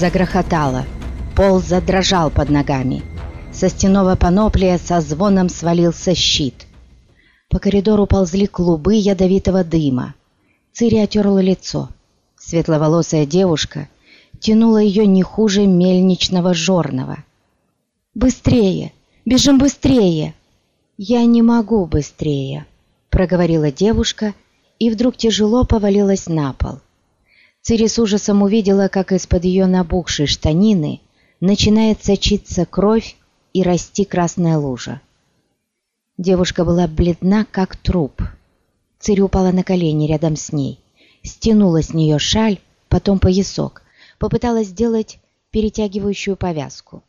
Загрохотало. Пол задрожал под ногами. Со стеного паноплия со звоном свалился щит. По коридору ползли клубы ядовитого дыма. Цири отерла лицо. Светловолосая девушка тянула ее не хуже мельничного жорного. «Быстрее! Бежим быстрее!» «Я не могу быстрее!» проговорила девушка и вдруг тяжело повалилась на пол. Цири с ужасом увидела, как из-под ее набухшей штанины начинает сочиться кровь и расти красная лужа. Девушка была бледна, как труп. Цири упала на колени рядом с ней, стянула с нее шаль, потом поясок, попыталась сделать перетягивающую повязку.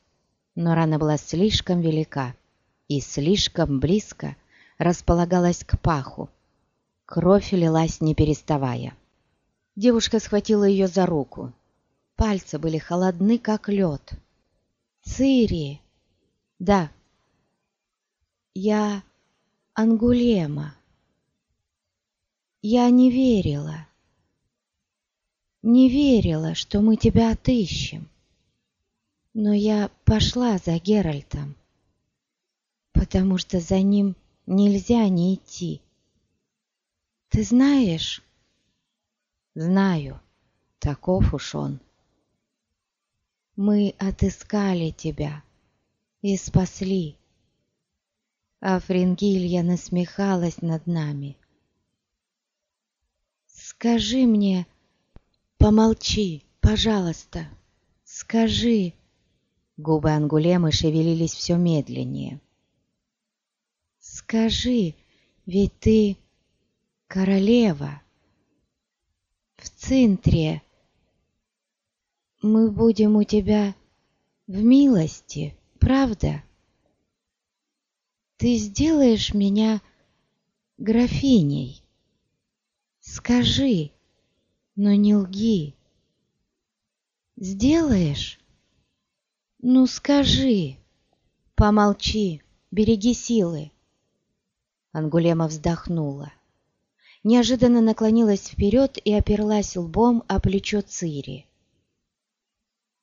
Но рана была слишком велика и слишком близко располагалась к паху. Кровь лилась не переставая. Девушка схватила ее за руку. Пальцы были холодны, как лед. «Цири!» «Да», я Ангулема. Я не верила, не верила, что мы тебя отыщем. Но я пошла за Геральтом, потому что за ним нельзя не идти. Ты знаешь? Знаю, таков уж он. Мы отыскали тебя и спасли а Фрингилья насмехалась над нами. «Скажи мне, помолчи, пожалуйста, скажи!» Губы Ангулемы шевелились все медленнее. «Скажи, ведь ты королева в центре. Мы будем у тебя в милости, правда?» ты сделаешь меня графиней. Скажи, но не лги. Сделаешь? Ну скажи. Помолчи, береги силы. Ангулема вздохнула. Неожиданно наклонилась вперед и оперлась лбом о плечо Цири.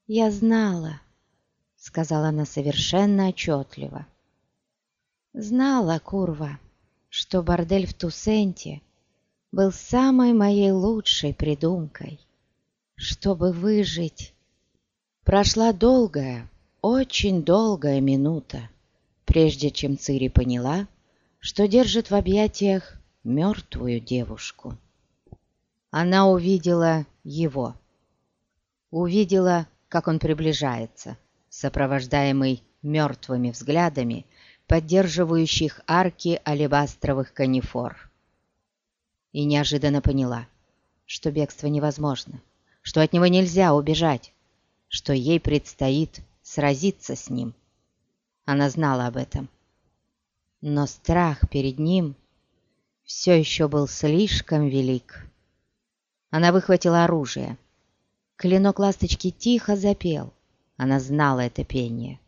«Я знала», — сказала она совершенно отчетливо. Знала, курва, что бордель в Тусенте был самой моей лучшей придумкой. Чтобы выжить, прошла долгая, очень долгая минута, прежде чем Цири поняла, что держит в объятиях мертвую девушку. Она увидела его. Увидела, как он приближается, сопровождаемый мертвыми взглядами поддерживающих арки алебастровых канифор. И неожиданно поняла, что бегство невозможно, что от него нельзя убежать, что ей предстоит сразиться с ним. Она знала об этом. Но страх перед ним все еще был слишком велик. Она выхватила оружие. Клинок ласточки тихо запел. Она знала это пение.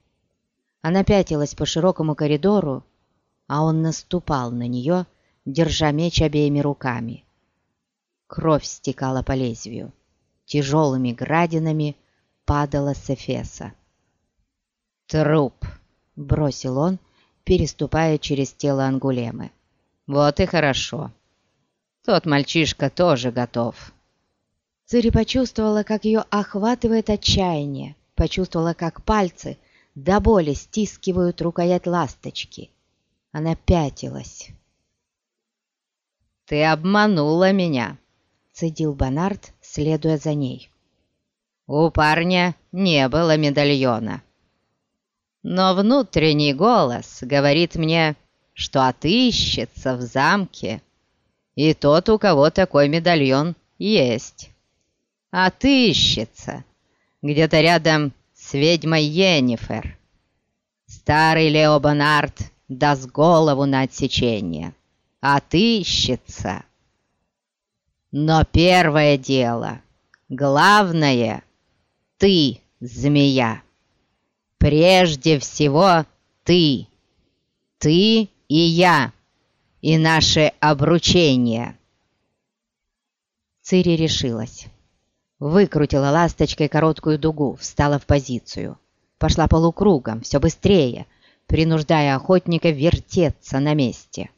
Она пятилась по широкому коридору, а он наступал на нее, держа меч обеими руками. Кровь стекала по лезвию. Тяжелыми градинами падала с Эфеса. «Труп!» — бросил он, переступая через тело Ангулемы. «Вот и хорошо. Тот мальчишка тоже готов». Цири почувствовала, как ее охватывает отчаяние, почувствовала, как пальцы — до боли стискивают рукоять ласточки. Она пятилась. «Ты обманула меня!» — цедил Бонард, следуя за ней. «У парня не было медальона. Но внутренний голос говорит мне, что отыщется в замке, и тот, у кого такой медальон, есть. Отыщется где-то рядом с ведьмой Йеннифер. Старый Лео Бонард даст голову на отсечение. Отыщется. Но первое дело, главное, ты, змея. Прежде всего ты. Ты и я. И наше обручение. Цири решилась. Выкрутила ласточкой короткую дугу, встала в позицию. Пошла полукругом, все быстрее, принуждая охотника вертеться на месте.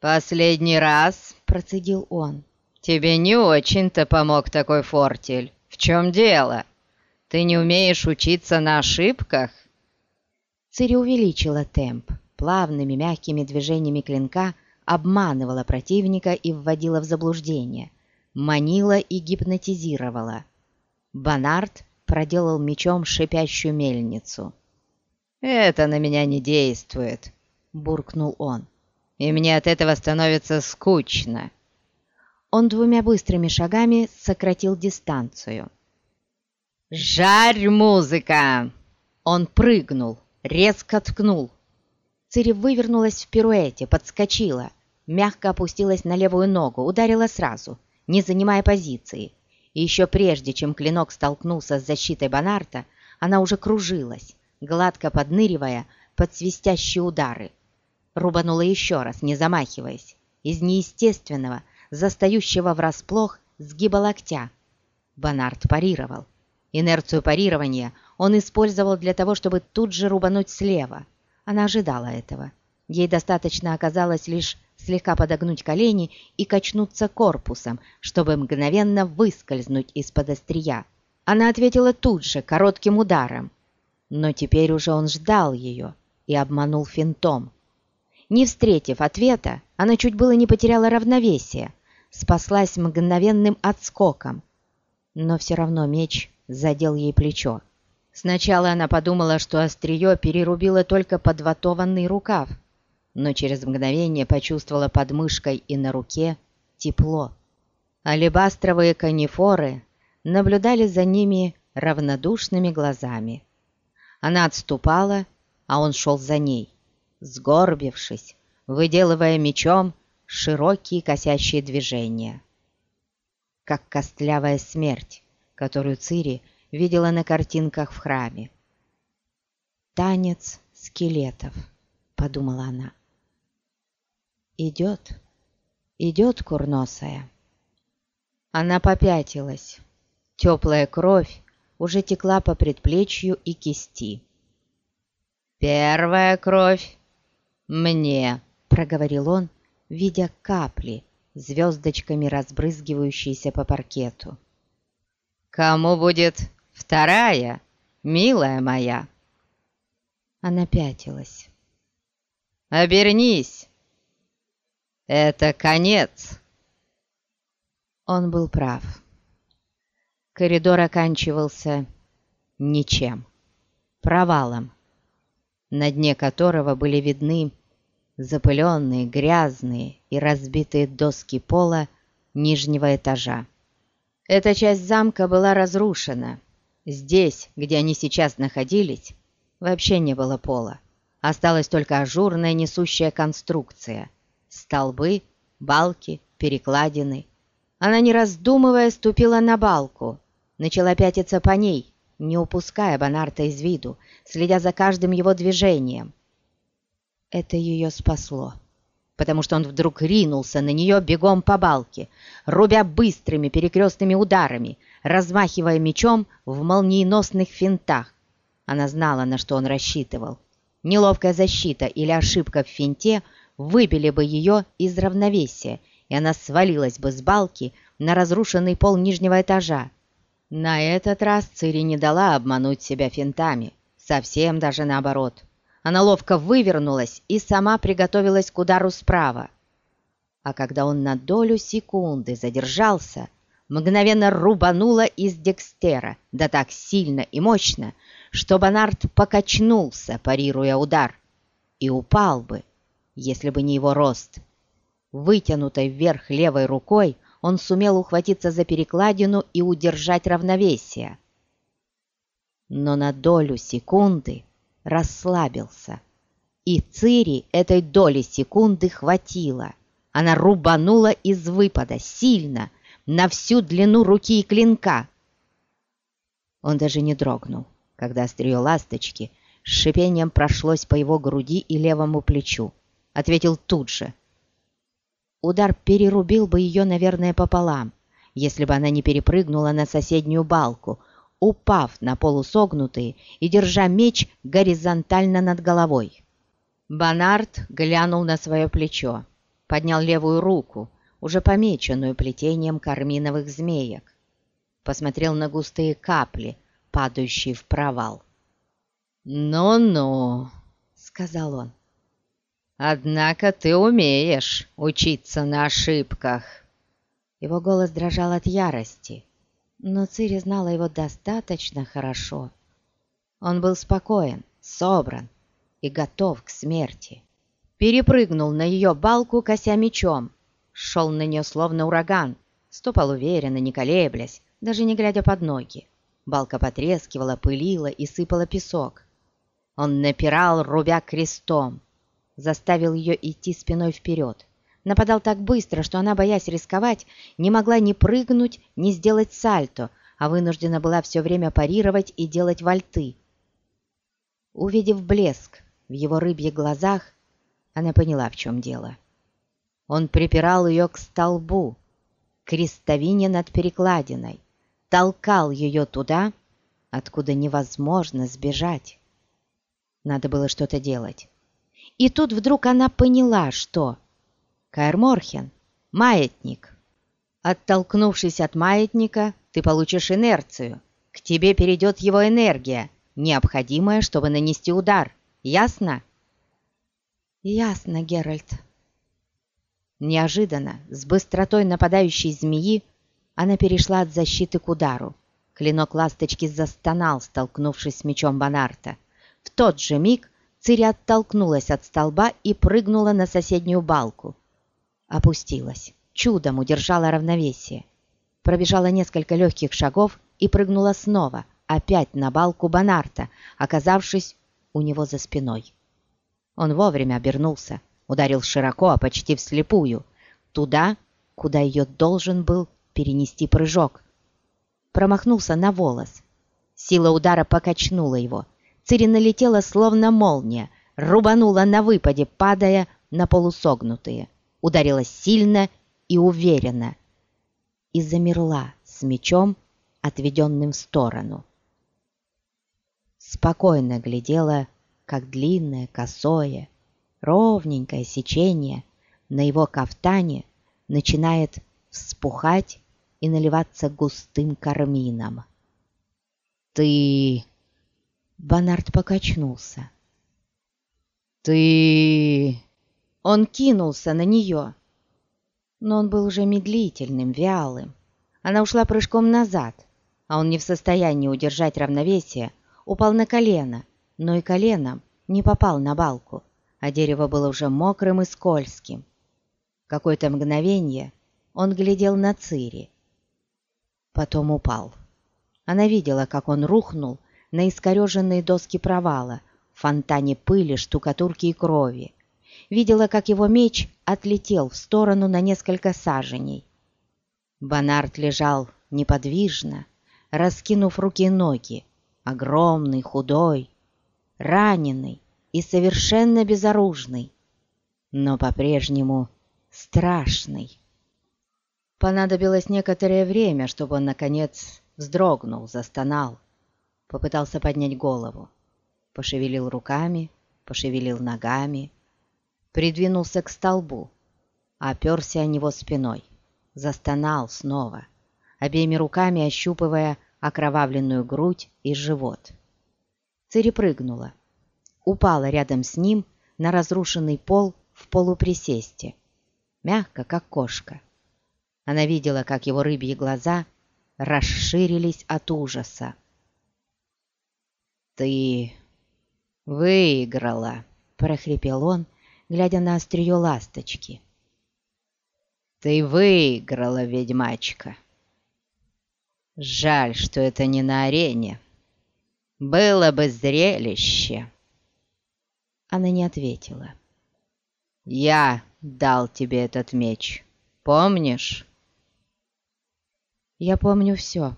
«Последний раз», — процедил он, — «тебе не очень-то помог такой фортель. В чем дело? Ты не умеешь учиться на ошибках?» Цири увеличила темп, плавными мягкими движениями клинка обманывала противника и вводила в заблуждение, манила и гипнотизировала. Бонард проделал мечом шипящую мельницу. «Это на меня не действует», — буркнул он и мне от этого становится скучно». Он двумя быстрыми шагами сократил дистанцию. «Жарь, музыка!» Он прыгнул, резко ткнул. Цири вывернулась в пируэте, подскочила, мягко опустилась на левую ногу, ударила сразу, не занимая позиции. И еще прежде, чем клинок столкнулся с защитой Бонарта, она уже кружилась, гладко подныривая под свистящие удары рубанула еще раз, не замахиваясь, из неестественного, застающего врасплох сгиба локтя. Бонард парировал. Инерцию парирования он использовал для того, чтобы тут же рубануть слева. Она ожидала этого. Ей достаточно оказалось лишь слегка подогнуть колени и качнуться корпусом, чтобы мгновенно выскользнуть из-под острия. Она ответила тут же, коротким ударом. Но теперь уже он ждал ее и обманул финтом. Не встретив ответа, она чуть было не потеряла равновесие, спаслась мгновенным отскоком. Но все равно меч задел ей плечо. Сначала она подумала, что острие перерубило только подватованный рукав, но через мгновение почувствовала под мышкой и на руке тепло. Алебастровые канифоры наблюдали за ними равнодушными глазами. Она отступала, а он шел за ней сгорбившись, выделывая мечом широкие косящие движения. Как костлявая смерть, которую Цири видела на картинках в храме. «Танец скелетов», — подумала она. «Идет, идет курносая». Она попятилась. Теплая кровь уже текла по предплечью и кисти. «Первая кровь «Мне», — проговорил он, видя капли, звездочками разбрызгивающиеся по паркету. «Кому будет вторая, милая моя?» Она пятилась. «Обернись! Это конец!» Он был прав. Коридор оканчивался ничем, провалом, на дне которого были видны запыленные, грязные и разбитые доски пола нижнего этажа. Эта часть замка была разрушена. Здесь, где они сейчас находились, вообще не было пола. Осталась только ажурная несущая конструкция. Столбы, балки, перекладины. Она, не раздумывая, ступила на балку, начала пятиться по ней, не упуская Бонарта из виду, следя за каждым его движением. Это ее спасло, потому что он вдруг ринулся на нее бегом по балке, рубя быстрыми перекрестными ударами, размахивая мечом в молниеносных финтах. Она знала, на что он рассчитывал. Неловкая защита или ошибка в финте выбили бы ее из равновесия, и она свалилась бы с балки на разрушенный пол нижнего этажа. На этот раз Цири не дала обмануть себя финтами, совсем даже наоборот. Она ловко вывернулась и сама приготовилась к удару справа. А когда он на долю секунды задержался, мгновенно рубанула из декстера, да так сильно и мощно, что Бонард покачнулся, парируя удар, и упал бы, если бы не его рост. Вытянутой вверх левой рукой он сумел ухватиться за перекладину и удержать равновесие. Но на долю секунды расслабился. И Цири этой доли секунды хватило. Она рубанула из выпада сильно, на всю длину руки и клинка. Он даже не дрогнул, когда острие ласточки с шипением прошлось по его груди и левому плечу. Ответил тут же. Удар перерубил бы ее, наверное, пополам, если бы она не перепрыгнула на соседнюю балку, упав на полусогнутые и держа меч горизонтально над головой. Бонард глянул на свое плечо, поднял левую руку, уже помеченную плетением карминовых змеек, посмотрел на густые капли, падающие в провал. «Ну-ну», — сказал он, — «однако ты умеешь учиться на ошибках». Его голос дрожал от ярости, но Цири знала его достаточно хорошо. Он был спокоен, собран и готов к смерти. Перепрыгнул на ее балку, кося мечом, шел на нее словно ураган, ступал уверенно, не колеблясь, даже не глядя под ноги. Балка потрескивала, пылила и сыпала песок. Он напирал, рубя крестом, заставил ее идти спиной вперед. Нападал так быстро, что она, боясь рисковать, не могла ни прыгнуть, ни сделать сальто, а вынуждена была все время парировать и делать вальты. Увидев блеск в его рыбьих глазах, она поняла, в чем дело. Он припирал ее к столбу, к крестовине над перекладиной, толкал ее туда, откуда невозможно сбежать. Надо было что-то делать. И тут вдруг она поняла, что... Каэр маятник. Оттолкнувшись от маятника, ты получишь инерцию. К тебе перейдет его энергия, необходимая, чтобы нанести удар. Ясно? Ясно, Геральт. Неожиданно, с быстротой нападающей змеи, она перешла от защиты к удару. Клинок ласточки застонал, столкнувшись с мечом Бонарта. В тот же миг Цири оттолкнулась от столба и прыгнула на соседнюю балку. Опустилась. Чудом удержала равновесие. Пробежала несколько легких шагов и прыгнула снова, опять на балку Бонарта, оказавшись у него за спиной. Он вовремя обернулся, ударил широко, а почти вслепую, туда, куда ее должен был перенести прыжок. Промахнулся на волос. Сила удара покачнула его. Цири налетела, словно молния, рубанула на выпаде, падая на полусогнутые. Ударила сильно и уверенно. И замерла с мечом, отведенным в сторону. Спокойно глядела, как длинное, косое, ровненькое сечение на его кафтане начинает вспухать и наливаться густым кармином. «Ты...» Бонард покачнулся. «Ты...» Он кинулся на нее. Но он был уже медлительным, вялым. Она ушла прыжком назад, а он не в состоянии удержать равновесие, упал на колено, но и коленом не попал на балку, а дерево было уже мокрым и скользким. Какое-то мгновение он глядел на Цири, потом упал. Она видела, как он рухнул на искореженные доски провала, в фонтане пыли, штукатурки и крови. Видела, как его меч отлетел в сторону на несколько саженей. Бонард лежал неподвижно, раскинув руки и ноги, огромный, худой, раненый и совершенно безоружный, но по-прежнему страшный. Понадобилось некоторое время, чтобы он, наконец, вздрогнул, застонал, попытался поднять голову, пошевелил руками, пошевелил ногами, придвинулся к столбу, оперся о него спиной, застонал снова, обеими руками ощупывая окровавленную грудь и живот. Цири прыгнула, упала рядом с ним на разрушенный пол в полуприсесте, мягко, как кошка. Она видела, как его рыбьи глаза расширились от ужаса. «Ты выиграла!» — прохрипел он, глядя на острие ласточки. «Ты выиграла, ведьмачка! Жаль, что это не на арене. Было бы зрелище!» Она не ответила. «Я дал тебе этот меч, помнишь?» Я помню все.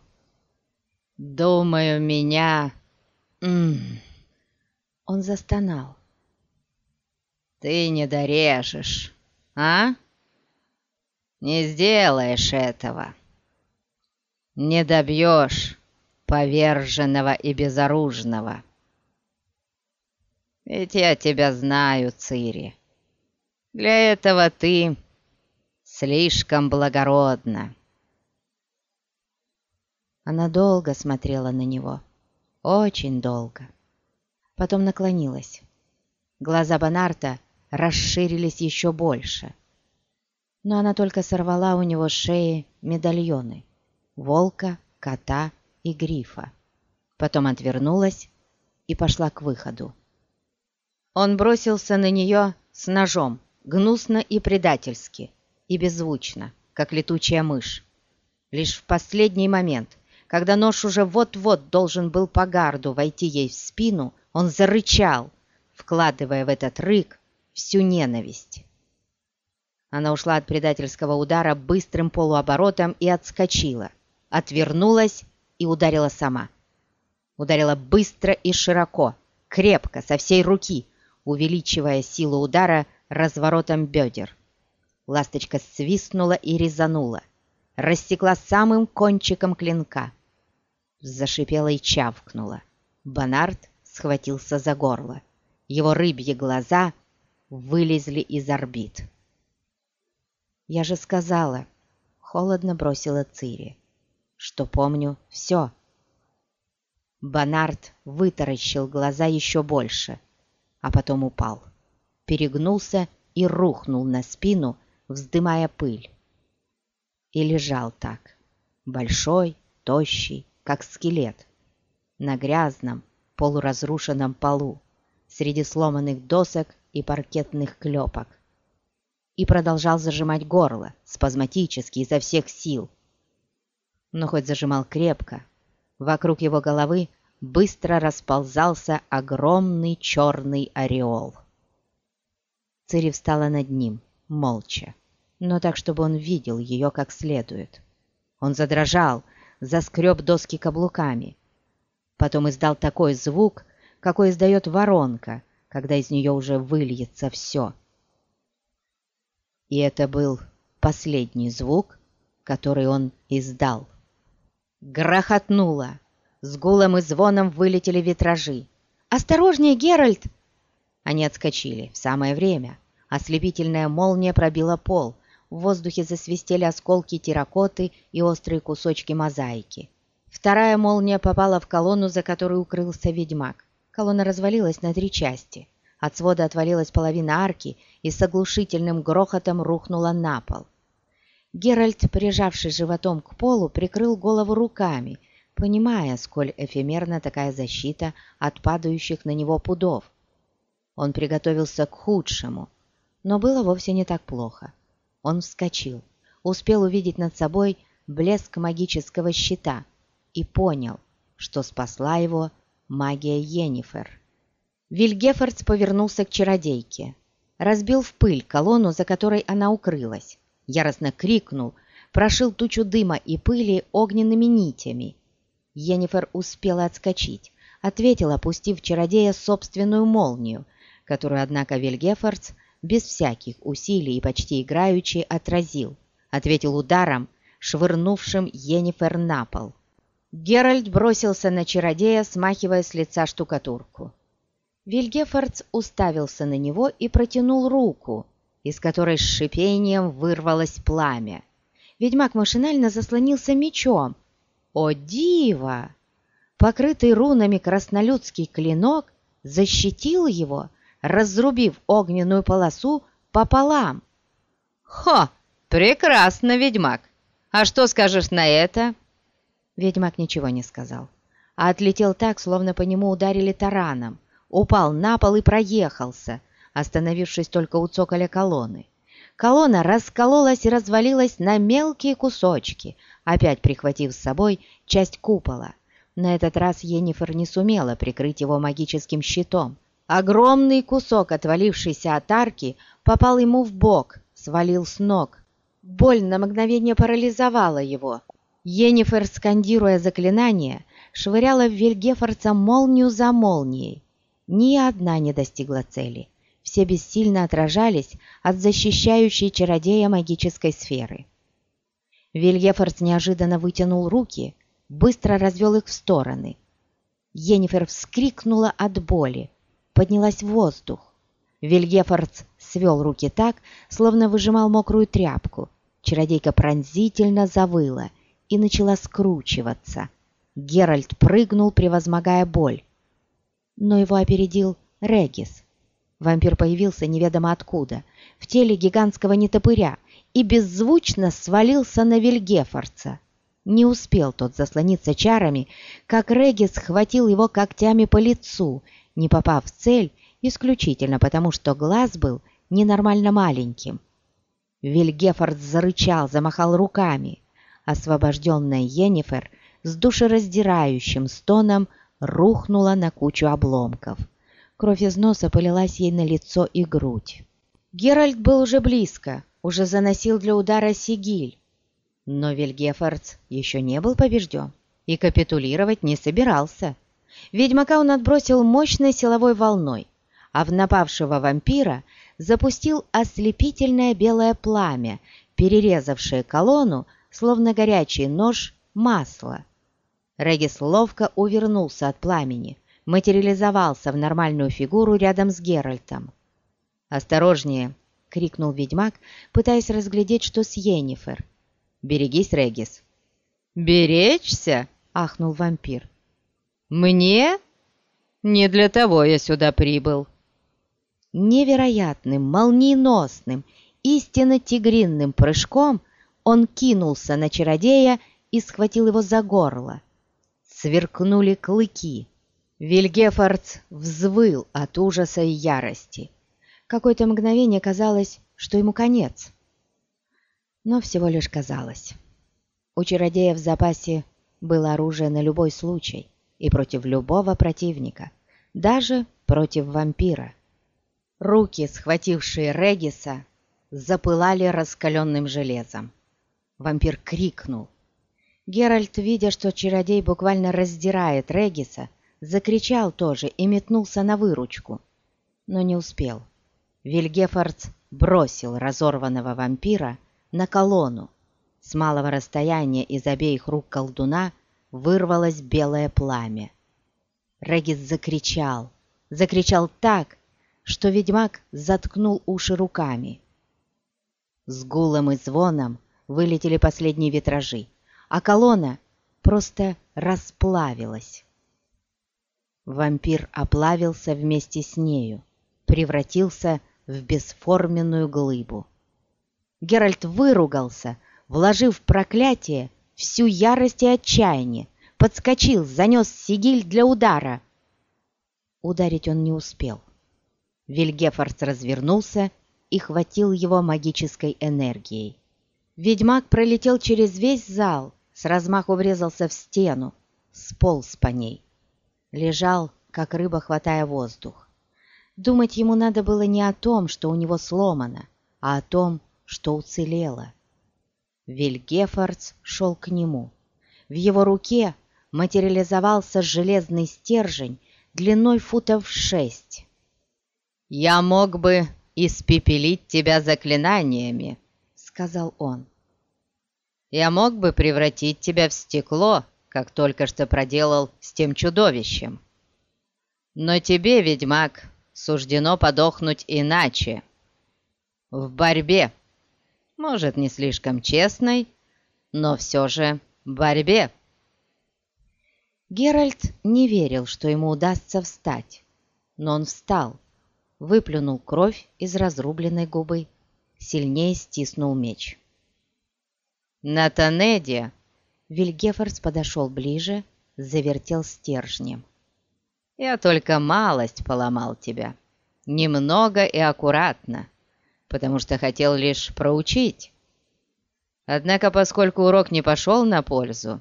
Думаю, меня... М -м. Он застонал. Ты не дорежешь, а? Не сделаешь этого. не добьешь поверженного и безоружного. Ведь я тебя знаю, Цири. Для этого ты слишком благородна. Она долго смотрела на него, очень долго. Потом наклонилась. Глаза Бонарта расширились еще больше. Но она только сорвала у него с шеи медальоны — волка, кота и грифа. Потом отвернулась и пошла к выходу. Он бросился на нее с ножом, гнусно и предательски, и беззвучно, как летучая мышь. Лишь в последний момент, когда нож уже вот-вот должен был по гарду войти ей в спину, он зарычал, вкладывая в этот рык всю ненависть. Она ушла от предательского удара быстрым полуоборотом и отскочила, отвернулась и ударила сама. Ударила быстро и широко, крепко, со всей руки, увеличивая силу удара разворотом бедер. Ласточка свистнула и резанула, рассекла самым кончиком клинка. Зашипела и чавкнула. Бонард схватился за горло. Его рыбьи глаза вылезли из орбит. «Я же сказала», — холодно бросила Цири, — «что помню все». Бонард вытаращил глаза еще больше, а потом упал, перегнулся и рухнул на спину, вздымая пыль. И лежал так, большой, тощий, как скелет, на грязном, полуразрушенном полу, среди сломанных досок и паркетных клепок и продолжал зажимать горло, спазматически изо всех сил. Но хоть зажимал крепко, вокруг его головы быстро расползался огромный черный ореол. Цири встала над ним, молча, но так, чтобы он видел ее как следует. Он задрожал, заскреб доски каблуками. Потом издал такой звук, какой издает воронка, когда из нее уже выльется все — и это был последний звук, который он издал. Грохотнуло. С гулом и звоном вылетели витражи. «Осторожнее, Геральт!» Они отскочили в самое время. Ослепительная молния пробила пол. В воздухе засвистели осколки терракоты и острые кусочки мозаики. Вторая молния попала в колонну, за которой укрылся ведьмак. Колонна развалилась на три части. От свода отвалилась половина арки и с оглушительным грохотом рухнула на пол. Геральт, прижавшись животом к полу, прикрыл голову руками, понимая, сколь эфемерна такая защита от падающих на него пудов. Он приготовился к худшему, но было вовсе не так плохо. Он вскочил, успел увидеть над собой блеск магического щита и понял, что спасла его магия Йеннифер. Вильгефордс повернулся к чародейке. Разбил в пыль колонну, за которой она укрылась. Яростно крикнул, прошил тучу дыма и пыли огненными нитями. Йеннифер успела отскочить, ответил, опустив чародея собственную молнию, которую, однако, Вильгефордс без всяких усилий и почти играючи отразил. Ответил ударом, швырнувшим Йеннифер на пол. Геральт бросился на чародея, смахивая с лица штукатурку. Вильгефордс уставился на него и протянул руку, из которой с шипением вырвалось пламя. Ведьмак машинально заслонился мечом. О, диво! Покрытый рунами краснолюдский клинок защитил его, разрубив огненную полосу пополам. «Хо! Прекрасно, ведьмак! А что скажешь на это?» Ведьмак ничего не сказал, а отлетел так, словно по нему ударили тараном упал на пол и проехался, остановившись только у цоколя колонны. Колонна раскололась и развалилась на мелкие кусочки, опять прихватив с собой часть купола. На этот раз Енифер не сумела прикрыть его магическим щитом. Огромный кусок, отвалившийся от арки, попал ему в бок, свалил с ног. Боль на мгновение парализовала его. Енифер, скандируя заклинание, швыряла в Вильгефорца молнию за молнией. Ни одна не достигла цели. Все бессильно отражались от защищающей чародея магической сферы. Вильефорд неожиданно вытянул руки, быстро развел их в стороны. Енифер вскрикнула от боли, поднялась в воздух. Вильгефордс свел руки так, словно выжимал мокрую тряпку. Чародейка пронзительно завыла и начала скручиваться. Геральт прыгнул, превозмогая боль. Но его опередил Регис. Вампир появился неведомо откуда, в теле гигантского нетопыря, и беззвучно свалился на Вильгефорца. Не успел тот заслониться чарами, как Регис схватил его когтями по лицу, не попав в цель исключительно потому, что глаз был ненормально маленьким. Вильгефорд зарычал, замахал руками. Освобожденная Йеннифер с душераздирающим стоном рухнула на кучу обломков. Кровь из носа полилась ей на лицо и грудь. Геральт был уже близко, уже заносил для удара сигиль. Но Вильгефордс еще не был побежден и капитулировать не собирался. Ведьмака он отбросил мощной силовой волной, а в напавшего вампира запустил ослепительное белое пламя, перерезавшее колонну, словно горячий нож, масло. Регис ловко увернулся от пламени, материализовался в нормальную фигуру рядом с Геральтом. «Осторожнее!» — крикнул ведьмак, пытаясь разглядеть, что с Йеннифер. «Берегись, Регис!» «Беречься?» — ахнул вампир. «Мне? Не для того я сюда прибыл!» Невероятным, молниеносным, истинно тигринным прыжком он кинулся на чародея и схватил его за горло. Сверкнули клыки. Вильгефордс взвыл от ужаса и ярости. Какое-то мгновение казалось, что ему конец. Но всего лишь казалось. У чародея в запасе было оружие на любой случай и против любого противника, даже против вампира. Руки, схватившие Региса, запылали раскаленным железом. Вампир крикнул. Геральт, видя, что чародей буквально раздирает Региса, закричал тоже и метнулся на выручку, но не успел. Вильгефордс бросил разорванного вампира на колонну. С малого расстояния из обеих рук колдуна вырвалось белое пламя. Регис закричал, закричал так, что ведьмак заткнул уши руками. С гулом и звоном вылетели последние витражи, а колонна просто расплавилась. Вампир оплавился вместе с нею, превратился в бесформенную глыбу. Геральт выругался, вложив в проклятие всю ярость и отчаяние, подскочил, занес сигиль для удара. Ударить он не успел. Вильгефордс развернулся и хватил его магической энергией. Ведьмак пролетел через весь зал, с размаху врезался в стену, сполз по ней. Лежал, как рыба, хватая воздух. Думать ему надо было не о том, что у него сломано, а о том, что уцелело. Вильгефордс шел к нему. В его руке материализовался железный стержень длиной футов шесть. «Я мог бы испепелить тебя заклинаниями», — сказал он. «Я мог бы превратить тебя в стекло, как только что проделал с тем чудовищем. Но тебе, ведьмак, суждено подохнуть иначе. В борьбе, может, не слишком честной, но все же борьбе». Геральт не верил, что ему удастся встать, но он встал выплюнул кровь из разрубленной губы, сильнее стиснул меч. «Натанеди!» Вильгефордс подошел ближе, завертел стержнем. «Я только малость поломал тебя, немного и аккуратно, потому что хотел лишь проучить. Однако, поскольку урок не пошел на пользу,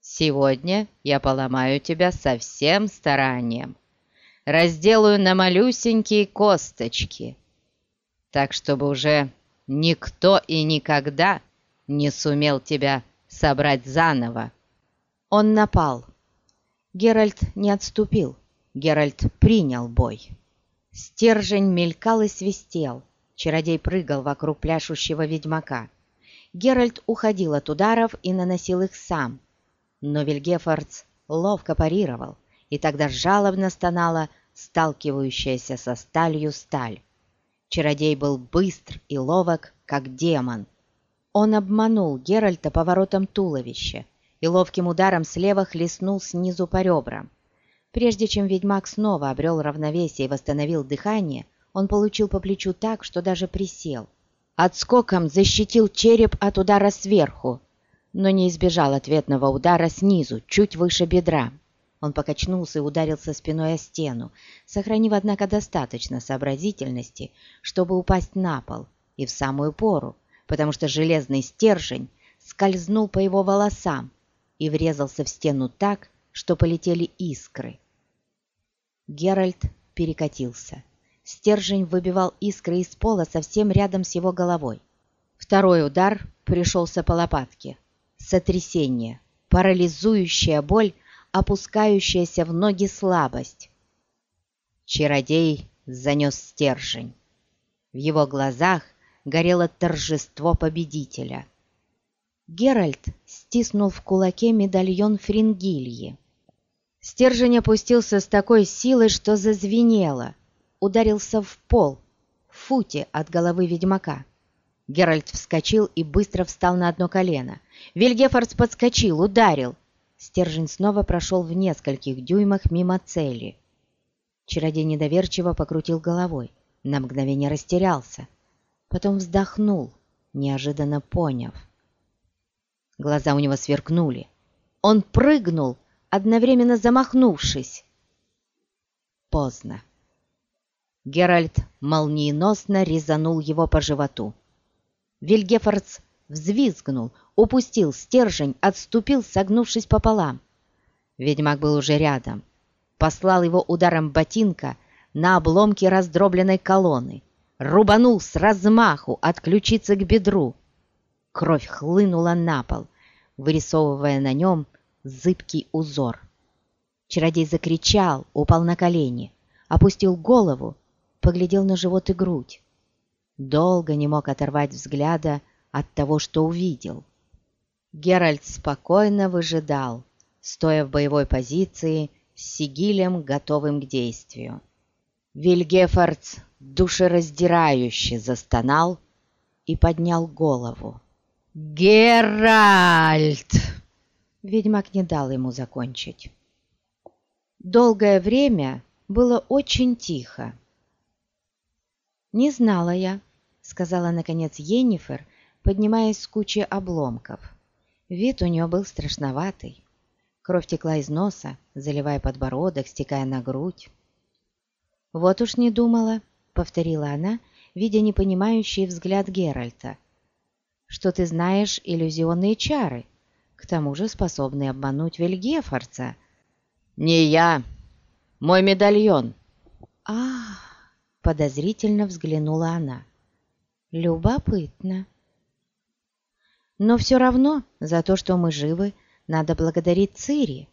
сегодня я поломаю тебя со всем старанием» разделаю на малюсенькие косточки, так чтобы уже никто и никогда не сумел тебя собрать заново. Он напал. Геральт не отступил. Геральт принял бой. Стержень мелькал и свистел. Чародей прыгал вокруг пляшущего ведьмака. Геральт уходил от ударов и наносил их сам. Но Вильгефордс ловко парировал, и тогда жалобно стонала сталкивающаяся со сталью сталь. Чародей был быстр и ловок, как демон. Он обманул Геральта поворотом туловища и ловким ударом слева хлестнул снизу по ребрам. Прежде чем ведьмак снова обрел равновесие и восстановил дыхание, он получил по плечу так, что даже присел. Отскоком защитил череп от удара сверху, но не избежал ответного удара снизу, чуть выше бедра. Он покачнулся и ударился спиной о стену, сохранив, однако, достаточно сообразительности, чтобы упасть на пол, и в самую пору, потому что железный стержень скользнул по его волосам и врезался в стену так, что полетели искры. Геральт перекатился. Стержень выбивал искры из пола совсем рядом с его головой. Второй удар пришелся по лопатке. Сотрясение, парализующая боль, опускающаяся в ноги слабость. Чародей занес стержень. В его глазах горело торжество победителя. Геральт стиснул в кулаке медальон Фрингильи. Стержень опустился с такой силой, что зазвенело — ударился в пол, в футе от головы ведьмака. Геральт вскочил и быстро встал на одно колено. Вильгефордс подскочил, ударил. Стержень снова прошел в нескольких дюймах мимо цели. Чародей недоверчиво покрутил головой, на мгновение растерялся. Потом вздохнул, неожиданно поняв. Глаза у него сверкнули. Он прыгнул, одновременно замахнувшись. Поздно. Геральт молниеносно резанул его по животу. Вильгефордс взвизгнул, упустил стержень, отступил, согнувшись пополам. Ведьмак был уже рядом. Послал его ударом ботинка на обломки раздробленной колонны. Рубанул с размаху от ключицы к бедру. Кровь хлынула на пол, вырисовывая на нем зыбкий узор. Чародей закричал, упал на колени, опустил голову поглядел на живот и грудь. Долго не мог оторвать взгляда от того, что увидел. Геральт спокойно выжидал, стоя в боевой позиции с сигилем, готовым к действию. Вильгефордс душераздирающе застонал и поднял голову. «Геральт!» Ведьмак не дал ему закончить. Долгое время было очень тихо. «Не знала я», — сказала, наконец, Йеннифер, поднимаясь с кучи обломков. Вид у нее был страшноватый. Кровь текла из носа, заливая подбородок, стекая на грудь. «Вот уж не думала», — повторила она, видя непонимающий взгляд Геральта, «что ты знаешь иллюзионные чары, к тому же способные обмануть Вельгефорца». «Не я, мой медальон». «Ах!» Подозрительно взглянула она. Любопытно. Но все равно за то, что мы живы, надо благодарить Цири.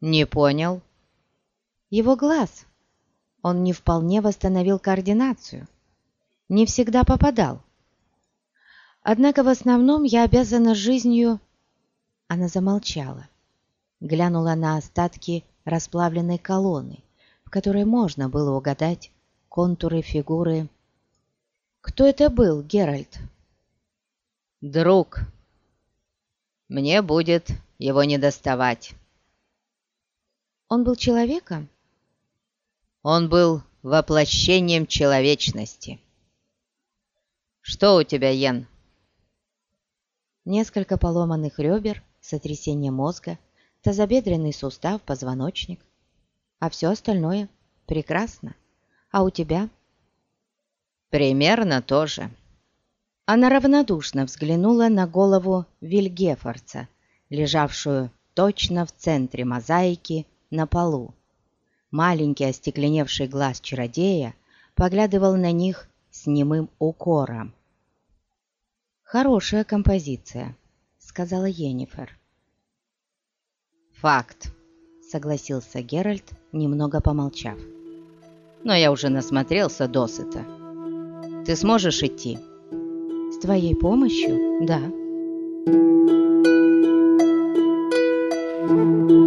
Не понял. Его глаз. Он не вполне восстановил координацию. Не всегда попадал. Однако в основном я обязана жизнью... Она замолчала. Глянула на остатки расплавленной колонны, в которой можно было угадать контуры фигуры. «Кто это был, Геральт?» «Друг. Мне будет его не доставать». «Он был человеком?» «Он был воплощением человечности». «Что у тебя, Йен?» Несколько поломанных ребер, сотрясение мозга, тазобедренный сустав, позвоночник. А все остальное прекрасно. А у тебя?» «Примерно то же». Она равнодушно взглянула на голову Вильгефорца, лежавшую точно в центре мозаики на полу. Маленький остекленевший глаз чародея поглядывал на них с немым укором. «Хорошая композиция», — сказала Енифер. «Факт», — согласился Геральт, немного помолчав. «Но я уже насмотрелся досыта. Ты сможешь идти?» «С твоей помощью, да». Thank you.